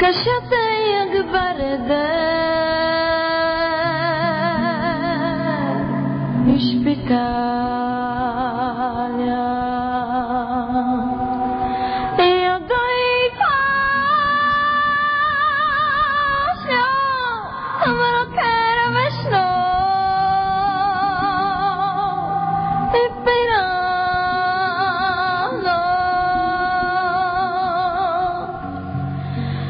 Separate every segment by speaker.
Speaker 1: कशत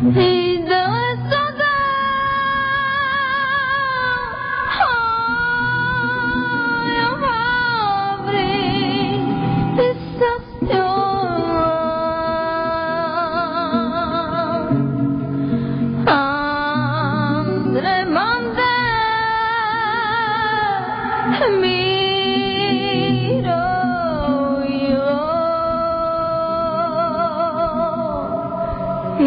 Speaker 1: E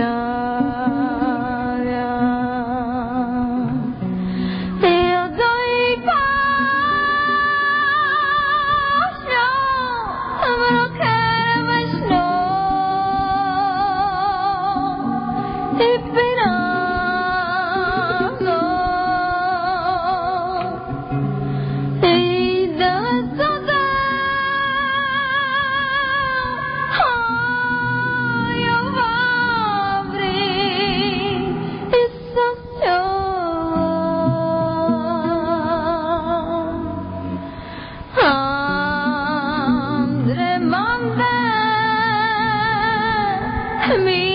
Speaker 1: Ispitalia miro